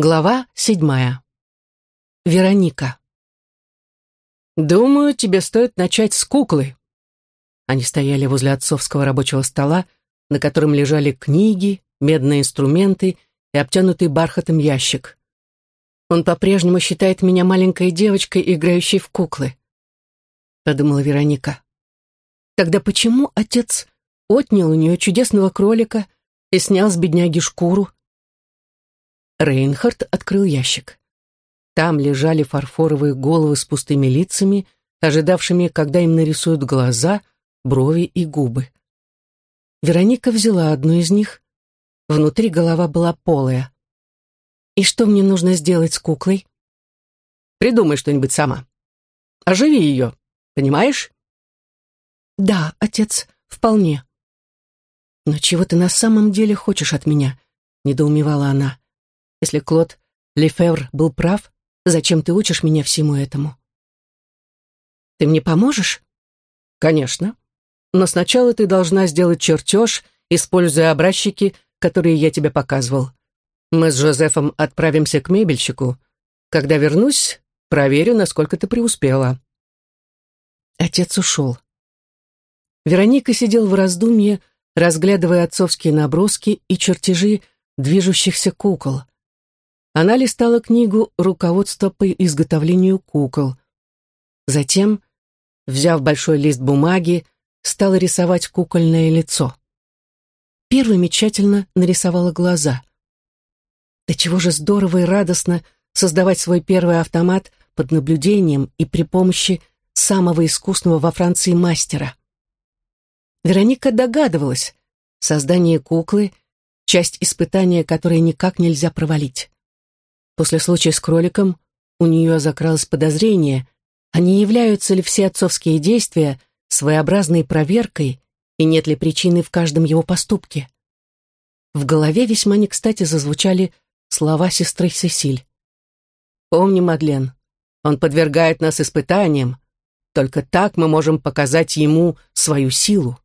Глава седьмая. Вероника. «Думаю, тебе стоит начать с куклы». Они стояли возле отцовского рабочего стола, на котором лежали книги, медные инструменты и обтянутый бархатом ящик. «Он по-прежнему считает меня маленькой девочкой, играющей в куклы», — подумала Вероника. «Тогда почему отец отнял у нее чудесного кролика и снял с бедняги шкуру?» Рейнхард открыл ящик. Там лежали фарфоровые головы с пустыми лицами, ожидавшими, когда им нарисуют глаза, брови и губы. Вероника взяла одну из них. Внутри голова была полая. «И что мне нужно сделать с куклой?» «Придумай что-нибудь сама. Оживи ее, понимаешь?» «Да, отец, вполне». «Но чего ты на самом деле хочешь от меня?» — недоумевала она. Если Клод Лефевр был прав, зачем ты учишь меня всему этому? Ты мне поможешь? Конечно. Но сначала ты должна сделать чертеж, используя образчики, которые я тебе показывал. Мы с Жозефом отправимся к мебельщику. Когда вернусь, проверю, насколько ты преуспела. Отец ушел. Вероника сидел в раздумье, разглядывая отцовские наброски и чертежи движущихся кукол. Она листала книгу «Руководство по изготовлению кукол». Затем, взяв большой лист бумаги, стала рисовать кукольное лицо. Первой тщательно нарисовала глаза. Да чего же здорово и радостно создавать свой первый автомат под наблюдением и при помощи самого искусного во Франции мастера. Вероника догадывалась, создание куклы — часть испытания, которое никак нельзя провалить. После случая с кроликом у нее закралось подозрение, а не являются ли все отцовские действия своеобразной проверкой и нет ли причины в каждом его поступке. В голове весьма не кстати зазвучали слова сестры Сесиль. «Помни, Мадлен, он подвергает нас испытаниям, только так мы можем показать ему свою силу».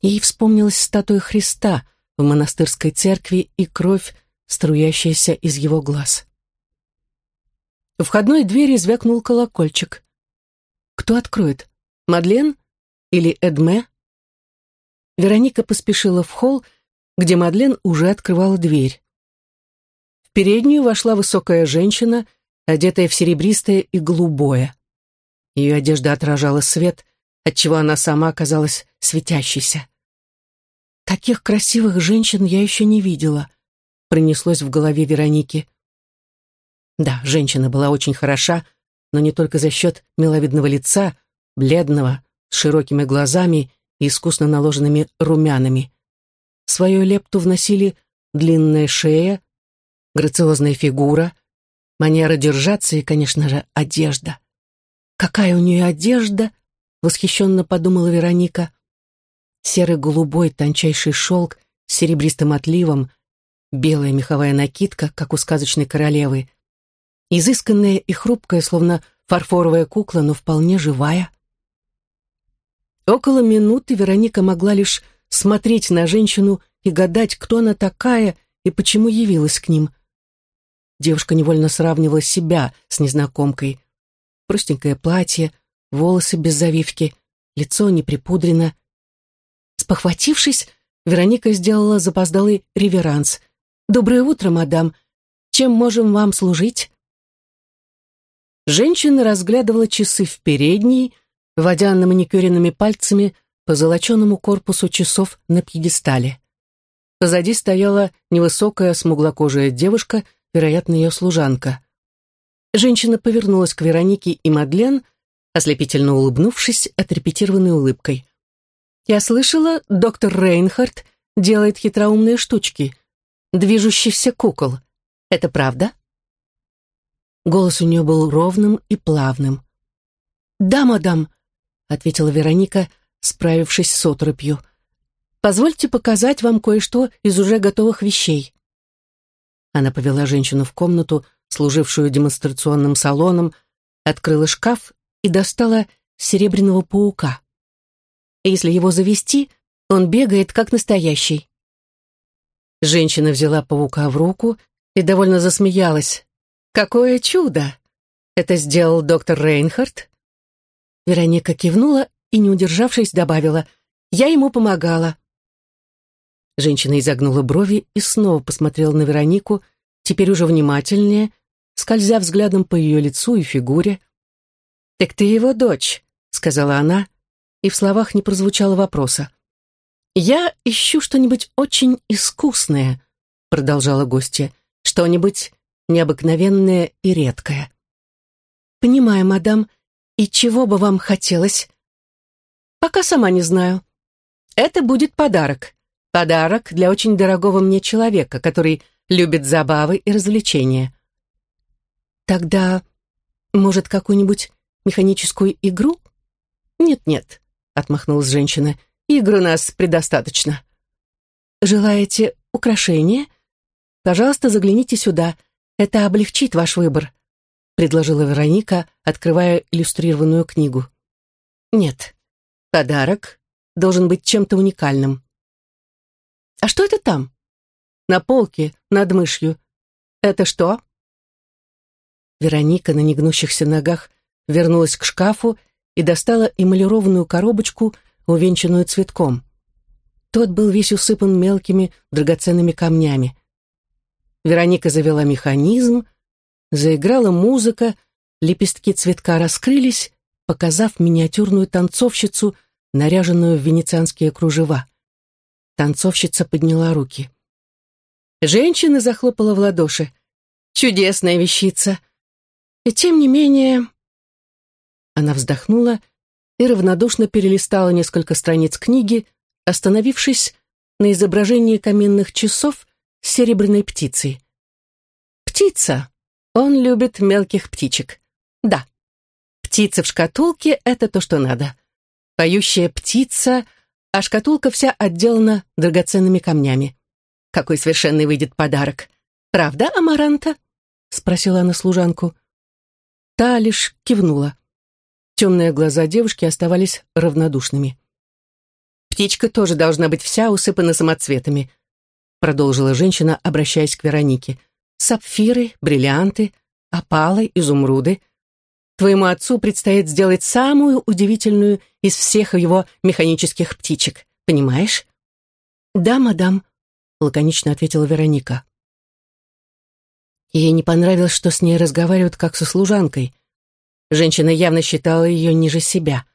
Ей вспомнилась статуя Христа в монастырской церкви и кровь, струящаяся из его глаз. У входной двери звякнул колокольчик. Кто откроет? Мадлен или Эдме? Вероника поспешила в холл, где Мадлен уже открывала дверь. В переднюю вошла высокая женщина, одетая в серебристое и голубое. Ее одежда отражала свет, отчего она сама казалась светящейся. Таких красивых женщин я еще не видела — пронеслось в голове Вероники. Да, женщина была очень хороша, но не только за счет миловидного лица, бледного, с широкими глазами и искусно наложенными румянами. Свою лепту вносили длинная шея, грациозная фигура, манера держаться и, конечно же, одежда. «Какая у нее одежда!» — восхищенно подумала Вероника. Серый-голубой тончайший шелк с серебристым отливом, белая меховая накидка, как у сказочной королевы, изысканная и хрупкая, словно фарфоровая кукла, но вполне живая. Около минуты Вероника могла лишь смотреть на женщину и гадать, кто она такая и почему явилась к ним. Девушка невольно сравнивала себя с незнакомкой. Простенькое платье, волосы без завивки, лицо не припудрено. Спохватившись, Вероника сделала запоздалый реверанс. «Доброе утро, мадам. Чем можем вам служить?» Женщина разглядывала часы в передней, водя на маникюренными пальцами по золоченому корпусу часов на пьедестале. Позади стояла невысокая смуглокожая девушка, вероятно, ее служанка. Женщина повернулась к Веронике и Мадлен, ослепительно улыбнувшись отрепетированной улыбкой. «Я слышала, доктор Рейнхард делает хитроумные штучки движущихся кукол. Это правда?» Голос у нее был ровным и плавным. «Да, мадам», — ответила Вероника, справившись с отрыбью. «Позвольте показать вам кое-что из уже готовых вещей». Она повела женщину в комнату, служившую демонстрационным салоном, открыла шкаф и достала серебряного паука. Если его завести, он бегает как настоящий. Женщина взяла паука в руку и довольно засмеялась. «Какое чудо! Это сделал доктор Рейнхард?» Вероника кивнула и, не удержавшись, добавила, «Я ему помогала». Женщина изогнула брови и снова посмотрела на Веронику, теперь уже внимательнее, скользя взглядом по ее лицу и фигуре. «Так ты его дочь», — сказала она, и в словах не прозвучало вопроса. «Я ищу что-нибудь очень искусное», — продолжала гостья, «что-нибудь необыкновенное и редкое». «Понимаю, мадам, и чего бы вам хотелось?» «Пока сама не знаю. Это будет подарок. Подарок для очень дорогого мне человека, который любит забавы и развлечения». «Тогда, может, какую-нибудь механическую игру?» «Нет-нет», — отмахнулась женщина, — Игр у нас предостаточно. Желаете украшения? Пожалуйста, загляните сюда. Это облегчит ваш выбор», — предложила Вероника, открывая иллюстрированную книгу. «Нет, подарок должен быть чем-то уникальным». «А что это там?» «На полке, над мышью. Это что?» Вероника на негнущихся ногах вернулась к шкафу и достала эмалированную коробочку — увенчанную цветком. Тот был весь усыпан мелкими драгоценными камнями. Вероника завела механизм, заиграла музыка, лепестки цветка раскрылись, показав миниатюрную танцовщицу, наряженную в венецианские кружева. Танцовщица подняла руки. Женщина захлопала в ладоши. «Чудесная вещица!» И тем не менее... Она вздохнула и равнодушно перелистала несколько страниц книги, остановившись на изображении каменных часов с серебряной птицей. «Птица! Он любит мелких птичек. Да, птица в шкатулке — это то, что надо. Поющая птица, а шкатулка вся отделана драгоценными камнями. Какой совершенный выйдет подарок. Правда, Амаранта?» — спросила она служанку. Та лишь кивнула. Темные глаза девушки оставались равнодушными. «Птичка тоже должна быть вся усыпана самоцветами», продолжила женщина, обращаясь к Веронике. «Сапфиры, бриллианты, опалы, изумруды. Твоему отцу предстоит сделать самую удивительную из всех его механических птичек, понимаешь?» «Да, мадам», — лаконично ответила Вероника. Ей не понравилось, что с ней разговаривают как со служанкой. Женщина явно считала ее ниже себя.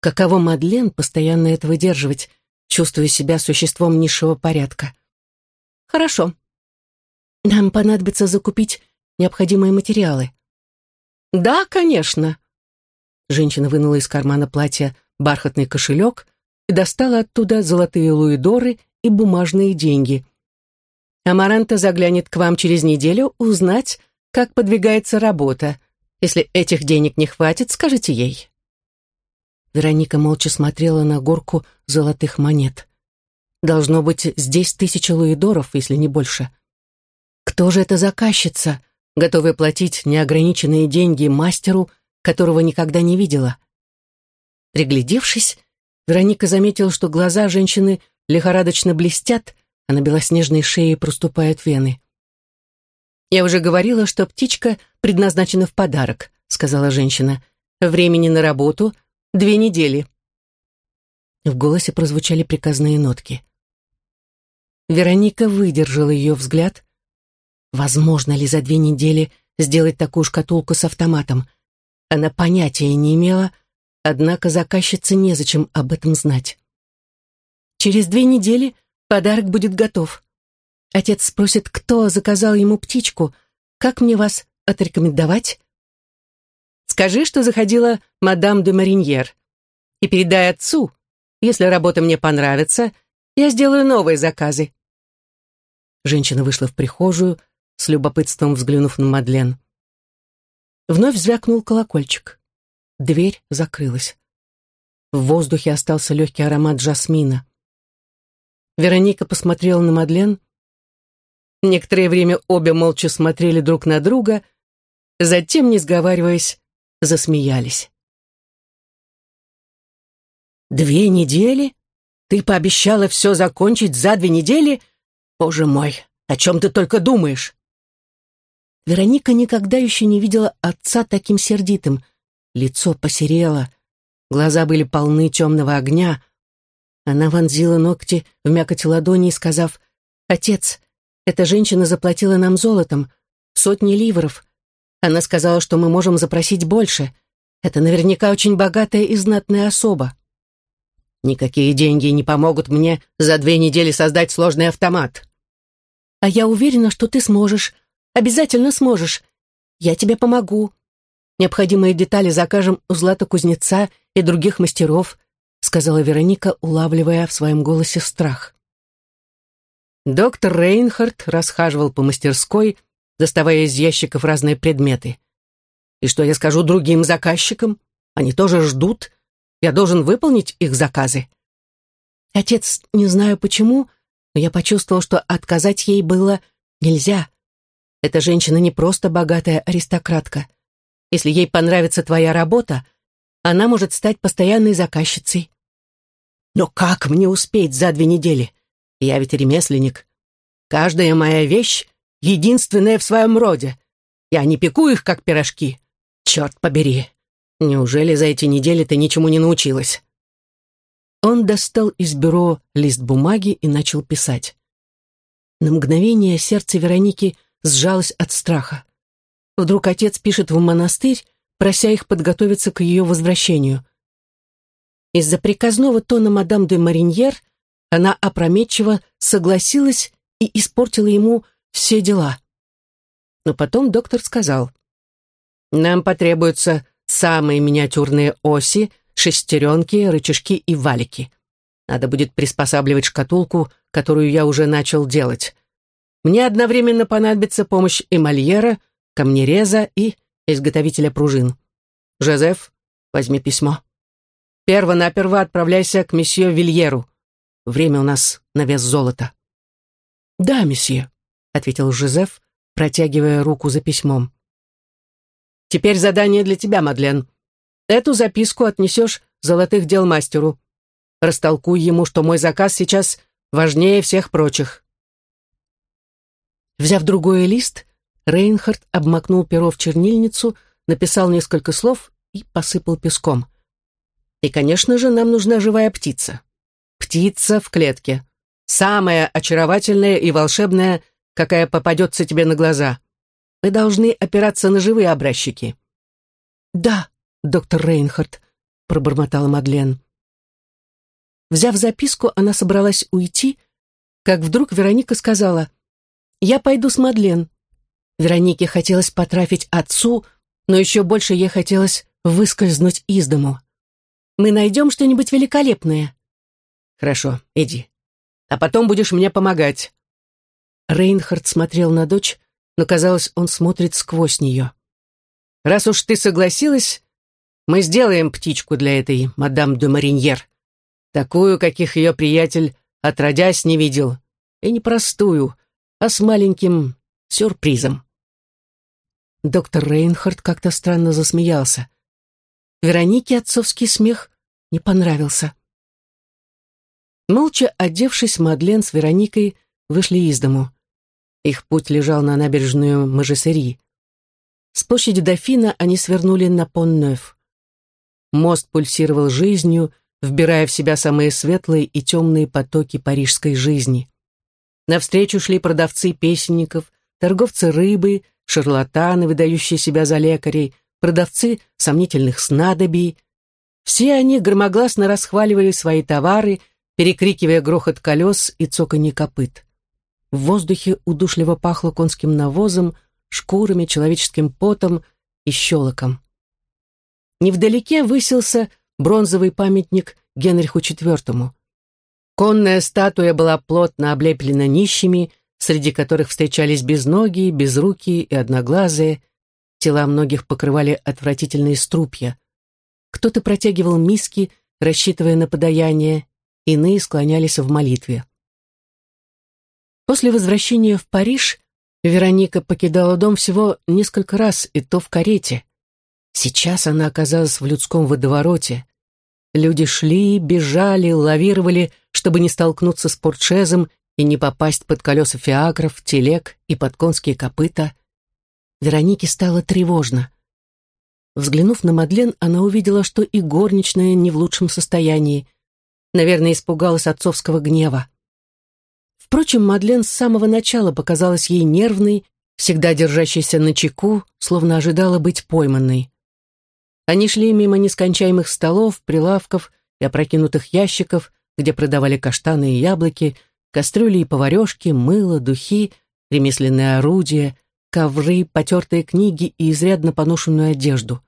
Каково Мадлен постоянно это выдерживать, чувствуя себя существом низшего порядка? Хорошо. Нам понадобится закупить необходимые материалы. Да, конечно. Женщина вынула из кармана платья бархатный кошелек и достала оттуда золотые луидоры и бумажные деньги. Амаранта заглянет к вам через неделю узнать, как подвигается работа, если этих денег не хватит, скажите ей». Вероника молча смотрела на горку золотых монет. Должно быть, здесь тысяча луидоров, если не больше. Кто же эта заказчица, готовая платить неограниченные деньги мастеру, которого никогда не видела? Приглядевшись, Вероника заметила, что глаза женщины лихорадочно блестят, а на белоснежной шее проступают вены. «Я уже говорила, что птичка предназначена в подарок», — сказала женщина. «Времени на работу — две недели». В голосе прозвучали приказные нотки. Вероника выдержала ее взгляд. Возможно ли за две недели сделать такую шкатулку с автоматом? Она понятия не имела, однако заказчице незачем об этом знать. Через две недели подарок будет готов. Отец спросит, кто заказал ему птичку. Как мне вас отрекомендовать? Скажи, что заходила мадам де Мариньер. И передай отцу, если работа мне понравится, я сделаю новые заказы. Женщина вышла в прихожую, с любопытством взглянув на Мадлен. Вновь звякнул колокольчик. Дверь закрылась. В воздухе остался легкий аромат жасмина. Вероника посмотрела на Мадлен, Некоторое время обе молча смотрели друг на друга, затем, не сговариваясь, засмеялись. «Две недели? Ты пообещала все закончить за две недели? Боже мой, О чем ты только думаешь?» Вероника никогда еще не видела отца таким сердитым. Лицо посерело, глаза были полны темного огня. Она вонзила ногти в мякоть ладони, сказав, «Отец, эта женщина заплатила нам золотом, сотни ливров. Она сказала, что мы можем запросить больше. Это наверняка очень богатая и знатная особа». «Никакие деньги не помогут мне за две недели создать сложный автомат». «А я уверена, что ты сможешь. Обязательно сможешь. Я тебе помогу. Необходимые детали закажем у Злата Кузнеца и других мастеров», сказала Вероника, улавливая в своем голосе страх. Доктор Рейнхард расхаживал по мастерской, доставая из ящиков разные предметы. «И что я скажу другим заказчикам? Они тоже ждут. Я должен выполнить их заказы». «Отец, не знаю почему, но я почувствовал, что отказать ей было нельзя. Эта женщина не просто богатая аристократка. Если ей понравится твоя работа, она может стать постоянной заказчицей». «Но как мне успеть за две недели?» Я ведь ремесленник. Каждая моя вещь единственная в своем роде. Я не пеку их, как пирожки. Черт побери. Неужели за эти недели ты ничему не научилась?» Он достал из бюро лист бумаги и начал писать. На мгновение сердце Вероники сжалось от страха. Вдруг отец пишет в монастырь, прося их подготовиться к ее возвращению. Из-за приказного тона мадам де Мариньер она опрометчиво согласилась и испортила ему все дела. Но потом доктор сказал, «Нам потребуются самые миниатюрные оси, шестеренки, рычажки и валики. Надо будет приспосабливать шкатулку, которую я уже начал делать. Мне одновременно понадобится помощь эмальера, камнереза и изготовителя пружин. Жозеф, возьми письмо. Перво-наперво отправляйся к месье Вильеру. Время у нас на вес золота». «Да, месье», — ответил Жозеф, протягивая руку за письмом. «Теперь задание для тебя, Мадлен. Эту записку отнесешь золотых дел мастеру. Растолкуй ему, что мой заказ сейчас важнее всех прочих». Взяв другой лист, Рейнхард обмакнул перо в чернильницу, написал несколько слов и посыпал песком. «И, конечно же, нам нужна живая птица. Птица в клетке. Самая очаровательная и волшебная, какая попадется тебе на глаза. Мы должны опираться на живые образчики». «Да, доктор Рейнхард», — пробормотала Мадлен. Взяв записку, она собралась уйти, как вдруг Вероника сказала, «Я пойду с Мадлен». Веронике хотелось потрафить отцу, но еще больше ей хотелось выскользнуть из дому. «Мы найдем что-нибудь великолепное», «Хорошо, иди. А потом будешь мне помогать». Рейнхард смотрел на дочь, но, казалось, он смотрит сквозь нее. «Раз уж ты согласилась, мы сделаем птичку для этой мадам де Мариньер. Такую, каких ее приятель отродясь не видел. И не простую, а с маленьким сюрпризом». Доктор Рейнхард как-то странно засмеялся. Веронике отцовский смех не понравился. Молча одевшись, Мадлен с Вероникой вышли из дому. Их путь лежал на набережную Мажесери. С площади Дофина они свернули на Поннёв. Мост пульсировал жизнью, вбирая в себя самые светлые и темные потоки парижской жизни. Навстречу шли продавцы песенников, торговцы рыбы, шарлатаны, выдающие себя за лекарей, продавцы сомнительных снадобий. Все они громогласно расхваливали свои товары – перекрикивая грохот колес и цоканье копыт. В воздухе удушливо пахло конским навозом, шкурами, человеческим потом и щелоком. Невдалеке высился бронзовый памятник Генриху IV. Конная статуя была плотно облеплена нищими, среди которых встречались безногие, безрукие и одноглазые. Тела многих покрывали отвратительные струпья. Кто-то протягивал миски, рассчитывая на подаяние, иные склонялись в молитве. После возвращения в Париж Вероника покидала дом всего несколько раз, и то в карете. Сейчас она оказалась в людском водовороте. Люди шли, бежали, лавировали, чтобы не столкнуться с портшезом и не попасть под колеса фиакров, телег и под конские копыта. Веронике стало тревожно. Взглянув на Мадлен, она увидела, что и горничная не в лучшем состоянии. Наверное, испугалась отцовского гнева. Впрочем, Мадлен с самого начала показалась ей нервной, всегда держащейся на чеку, словно ожидала быть пойманной. Они шли мимо нескончаемых столов, прилавков и опрокинутых ящиков, где продавали каштаны и яблоки, кастрюли и поварешки, мыло, духи, ремесленные орудия, ковры, потертые книги и изрядно поношенную одежду.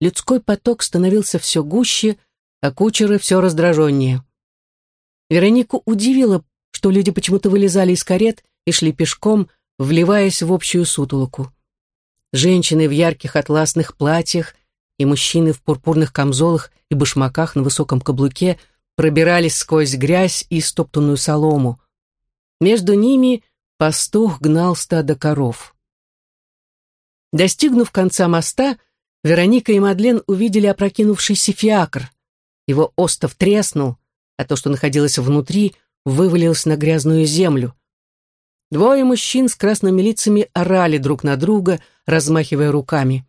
Людской поток становился все гуще, а кучеры все раздраженнее. Веронику удивило, что люди почему-то вылезали из карет и шли пешком, вливаясь в общую сутолоку. Женщины в ярких атласных платьях и мужчины в пурпурных камзолах и башмаках на высоком каблуке пробирались сквозь грязь и стоптанную солому. Между ними пастух гнал стадо коров. Достигнув конца моста, Вероника и Мадлен увидели опрокинувшийся фиакр. Его остов треснул, а то, что находилось внутри, вывалилось на грязную землю. Двое мужчин с красными лицами орали друг на друга, размахивая руками.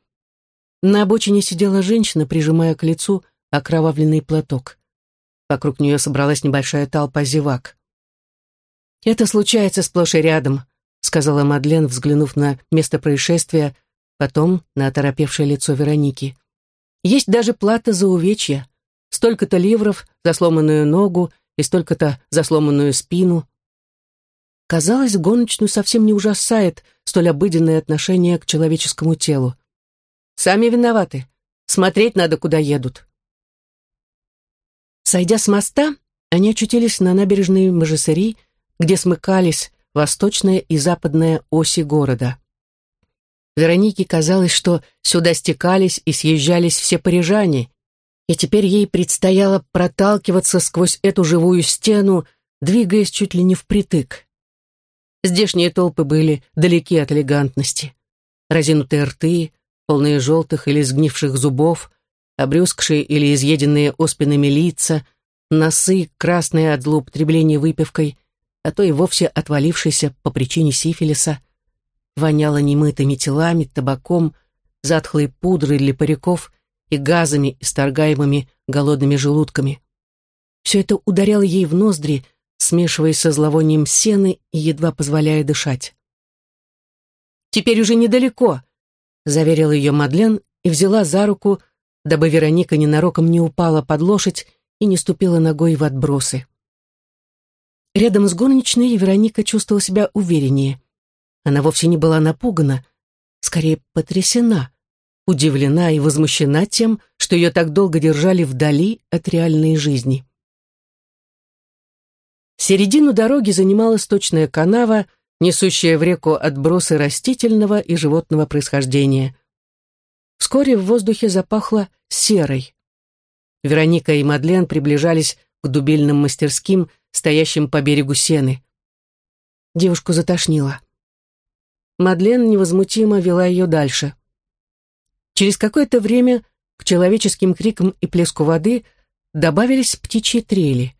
На обочине сидела женщина, прижимая к лицу окровавленный платок. Вокруг нее собралась небольшая толпа зевак. «Это случается сплошь и рядом», — сказала Мадлен, взглянув на место происшествия, потом на оторопевшее лицо Вероники. «Есть даже плата за увечья. Столько-то ливров за сломанную ногу и столько-то за сломанную спину. Казалось, гоночную совсем не ужасает столь обыденное отношение к человеческому телу. Сами виноваты. Смотреть надо, куда едут. Сойдя с моста, они очутились на набережной Мажесери, где смыкались восточная и западная оси города. Веронике казалось, что сюда стекались и съезжались все парижане, и теперь ей предстояло проталкиваться сквозь эту живую стену, двигаясь чуть ли не впритык. Здешние толпы были далеки от элегантности. Разинутые рты, полные желтых или сгнивших зубов, обрюзгшие или изъеденные оспинами лица, носы, красные от злоупотребления выпивкой, а то и вовсе отвалившиеся по причине сифилиса, воняло немытыми телами, табаком, затхлой пудрой для париков и газами, исторгаемыми голодными желудками. Все это ударяло ей в ноздри, смешиваясь со зловонием сены и едва позволяя дышать. «Теперь уже недалеко», — заверила ее Мадлен и взяла за руку, дабы Вероника ненароком не упала под лошадь и не ступила ногой в отбросы. Рядом с горничной Вероника чувствовала себя увереннее. Она вовсе не была напугана, скорее потрясена удивлена и возмущена тем, что ее так долго держали вдали от реальной жизни. Середину дороги занимала сточная канава, несущая в реку отбросы растительного и животного происхождения. Вскоре в воздухе запахло серой. Вероника и Мадлен приближались к дубильным мастерским, стоящим по берегу сены. Девушку затошнило. Мадлен невозмутимо вела ее дальше. Через какое-то время к человеческим крикам и плеску воды добавились птичьи трели.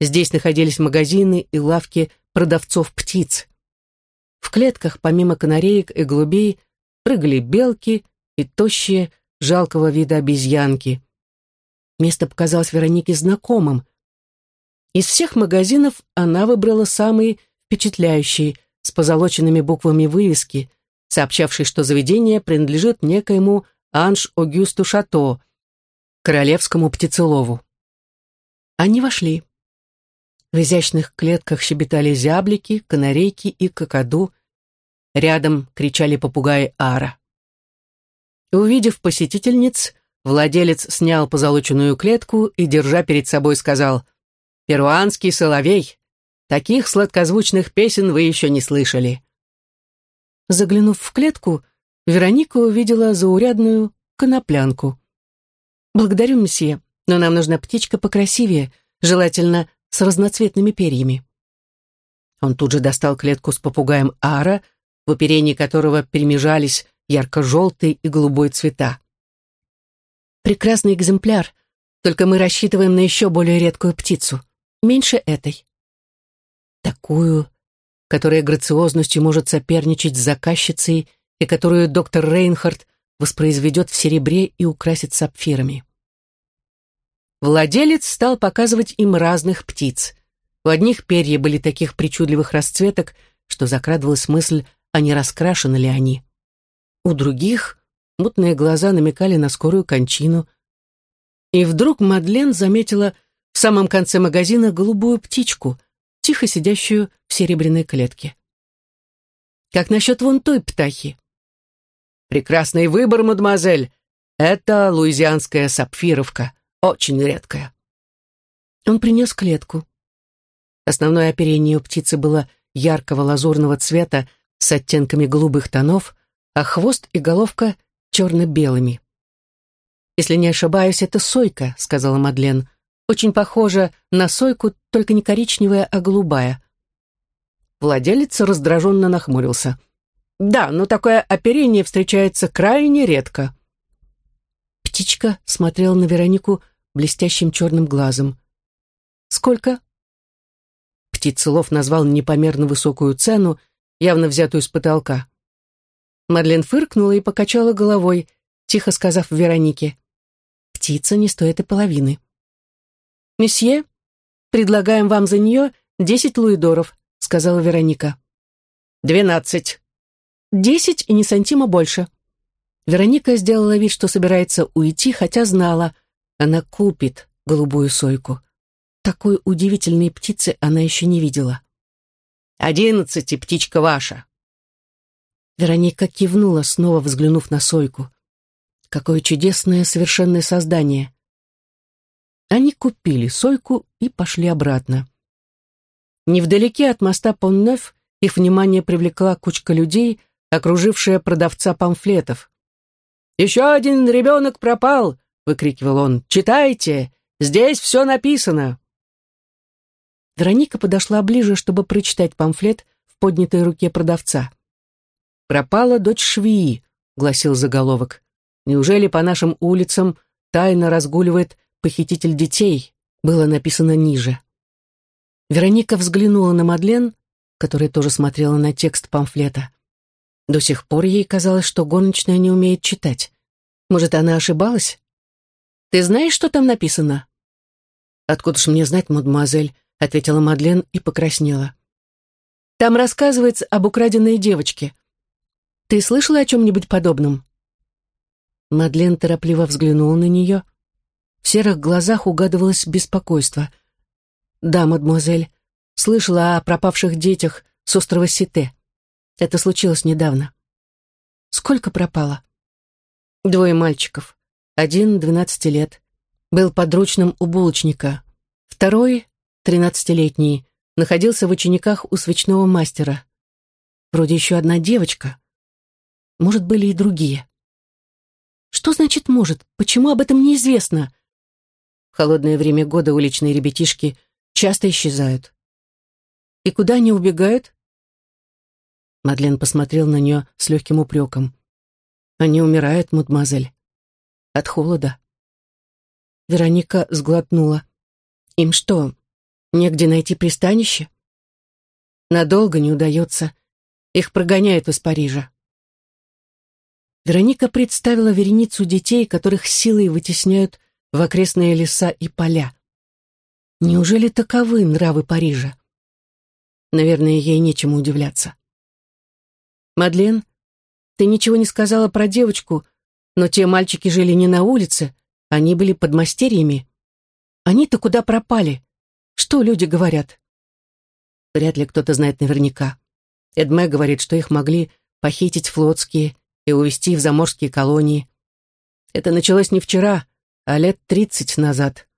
Здесь находились магазины и лавки продавцов птиц. В клетках, помимо канареек и голубей, прыгали белки и тощие, жалкого вида обезьянки. Место показалось Веронике знакомым. Из всех магазинов она выбрала самый впечатляющий, с позолоченными буквами вывески, сообщавший, что заведение принадлежит некоему Анж-Огюсту Шато, королевскому птицелову. Они вошли. В изящных клетках щебетали зяблики, канарейки и кокоду. Рядом кричали попугаи Ара. Увидев посетительниц, владелец снял позолоченную клетку и, держа перед собой, сказал «Перуанский соловей! Таких сладкозвучных песен вы еще не слышали!» Заглянув в клетку, Вероника увидела заурядную коноплянку. «Благодарю, месье, но нам нужна птичка покрасивее, желательно с разноцветными перьями». Он тут же достал клетку с попугаем Ара, в оперении которого перемежались ярко-желтый и голубой цвета. «Прекрасный экземпляр, только мы рассчитываем на еще более редкую птицу, меньше этой». Такую, которая грациозностью может соперничать с заказчицей и которую доктор Рейнхард воспроизведет в серебре и украсит сапфирами. Владелец стал показывать им разных птиц. У одних перья были таких причудливых расцветок, что закрадывалась мысль, а не раскрашены ли они. У других мутные глаза намекали на скорую кончину. И вдруг Мадлен заметила в самом конце магазина голубую птичку, тихо сидящую в серебряной клетке. «Как насчет вон той птахи?» «Прекрасный выбор, мадемуазель. Это луизианская сапфировка, очень редкая». Он принес клетку. Основное оперение у птицы было яркого лазурного цвета с оттенками голубых тонов, а хвост и головка черно-белыми. «Если не ошибаюсь, это сойка», — сказала Мадлен. «Очень похожа на сойку, только не коричневая, а голубая». Владелец раздраженно нахмурился. Да, но такое оперение встречается крайне редко. Птичка смотрела на Веронику блестящим черным глазом. «Сколько?» Птицелов назвал непомерно высокую цену, явно взятую с потолка. Мадлен фыркнула и покачала головой, тихо сказав Веронике. «Птица не стоит и половины». «Месье, предлагаем вам за нее десять луидоров», сказала Вероника. «Двенадцать», Десять и не сантима больше. Вероника сделала вид, что собирается уйти, хотя знала, она купит голубую сойку. Такой удивительной птицы она еще не видела. «Одиннадцать, птичка ваша!» Вероника кивнула, снова взглянув на сойку. Какое чудесное совершенное создание! Они купили сойку и пошли обратно. Невдалеке от моста Поннеф их внимание привлекла кучка людей, окружившая продавца памфлетов. «Еще один ребенок пропал!» — выкрикивал он. «Читайте! Здесь все написано!» Вероника подошла ближе, чтобы прочитать памфлет в поднятой руке продавца. «Пропала дочь швеи», — гласил заголовок. «Неужели по нашим улицам тайно разгуливает похититель детей?» было написано ниже. Вероника взглянула на Мадлен, которая тоже смотрела на текст памфлета. До сих пор ей казалось, что горничная не умеет читать. Может, она ошибалась? «Ты знаешь, что там написано?» «Откуда ж мне знать, мадемуазель?» — ответила Мадлен и покраснела. «Там рассказывается об украденной девочке. Ты слышала о чем-нибудь подобном?» Мадлен торопливо взглянула на нее. В серых глазах угадывалось беспокойство. «Да, мадемуазель, слышала о пропавших детях с острова Сите. Это случилось недавно. Сколько пропало? Двое мальчиков. Один, двенадцати лет, был подручным у булочника. Второй, тринадцатилетний, находился в учениках у свечного мастера. Вроде еще одна девочка. Может, были и другие. Что значит «может»? Почему об этом неизвестно? Холодное время года уличные ребятишки часто исчезают. И куда они убегают? Мадлен посмотрел на нее с легким упреком. «Они умирают, мадемуазель. От холода». Вероника сглотнула. «Им что, негде найти пристанище?» «Надолго не удается. Их прогоняют из Парижа». Вероника представила вереницу детей, которых силой вытесняют в окрестные леса и поля. Неужели таковы нравы Парижа? Наверное, ей нечему удивляться. «Мадлен, ты ничего не сказала про девочку, но те мальчики жили не на улице, они были под мастерьями. Они-то куда пропали? Что люди говорят?» Вряд ли кто-то знает наверняка. Эдме говорит, что их могли похитить флотские и увезти в заморские колонии. Это началось не вчера, а лет тридцать назад.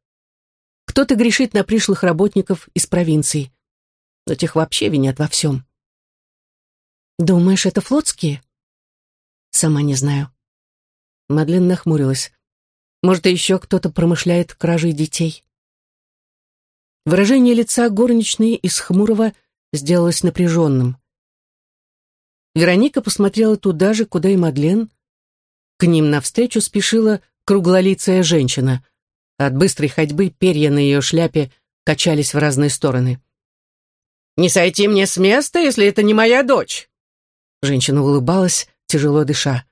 Кто-то грешит на пришлых работников из провинций, но тех вообще винят во всем. «Думаешь, это флотские?» «Сама не знаю». Мадлен нахмурилась. «Может, еще кто-то промышляет кражей детей?» Выражение лица горничной из хмурого сделалось напряженным. Вероника посмотрела туда же, куда и Мадлен. К ним навстречу спешила круглолицая женщина. От быстрой ходьбы перья на ее шляпе качались в разные стороны. Не сойти мне с места, если это не моя дочь!» Женщина улыбалась, тяжело дыша.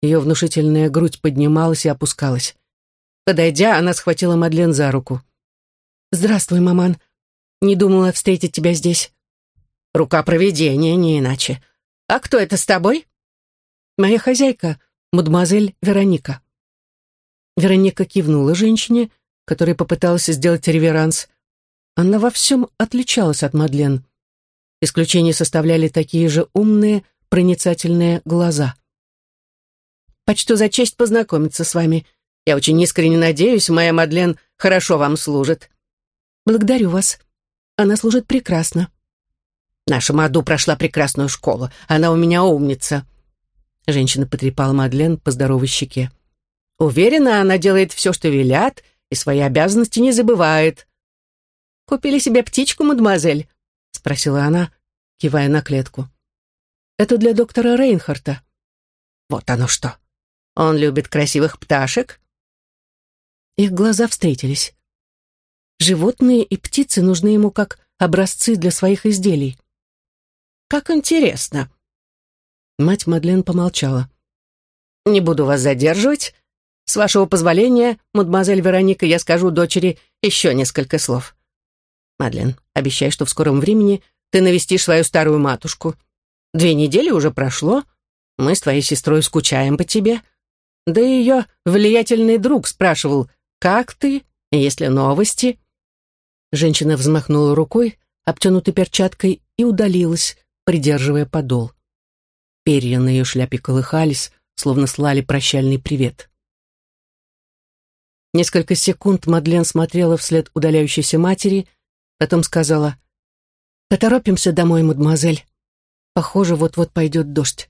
Ее внушительная грудь поднималась и опускалась. Подойдя, она схватила Мадлен за руку. «Здравствуй, маман. Не думала встретить тебя здесь». «Рука провидения, не иначе. А кто это с тобой?» «Моя хозяйка, мадемуазель Вероника». Вероника кивнула женщине, которая попыталась сделать реверанс. Она во всем отличалась от Мадлен. Исключение составляли такие же умные, проницательные глаза. «Почту за честь познакомиться с вами. Я очень искренне надеюсь, моя Мадлен хорошо вам служит». «Благодарю вас. Она служит прекрасно». «Наша Маду прошла прекрасную школу. Она у меня умница». Женщина потрепала Мадлен по здоровой щеке. «Уверена, она делает все, что велят, и свои обязанности не забывает. «Купили себе птичку, мадемуазель?» — спросила она, кивая на клетку. «Это для доктора Рейнхарта». «Вот оно что! Он любит красивых пташек?» Их глаза встретились. Животные и птицы нужны ему как образцы для своих изделий. «Как интересно!» Мать Мадлен помолчала. «Не буду вас задерживать. С вашего позволения, мадемуазель Вероника, я скажу дочери еще несколько слов. Мадлен, обещай, что в скором времени ты навестишь свою старую матушку. Две недели уже прошло. Мы с твоей сестрой скучаем по тебе. Да ее влиятельный друг спрашивал, как ты, есть ли новости. Женщина взмахнула рукой, обтянутой перчаткой, и удалилась, придерживая подол. Перья на ее шляпе колыхались, словно слали прощальный привет. Несколько секунд Мадлен смотрела вслед удаляющейся матери, потом сказала «Поторопимся домой, мадемуазель. Похоже, вот-вот пойдет дождь».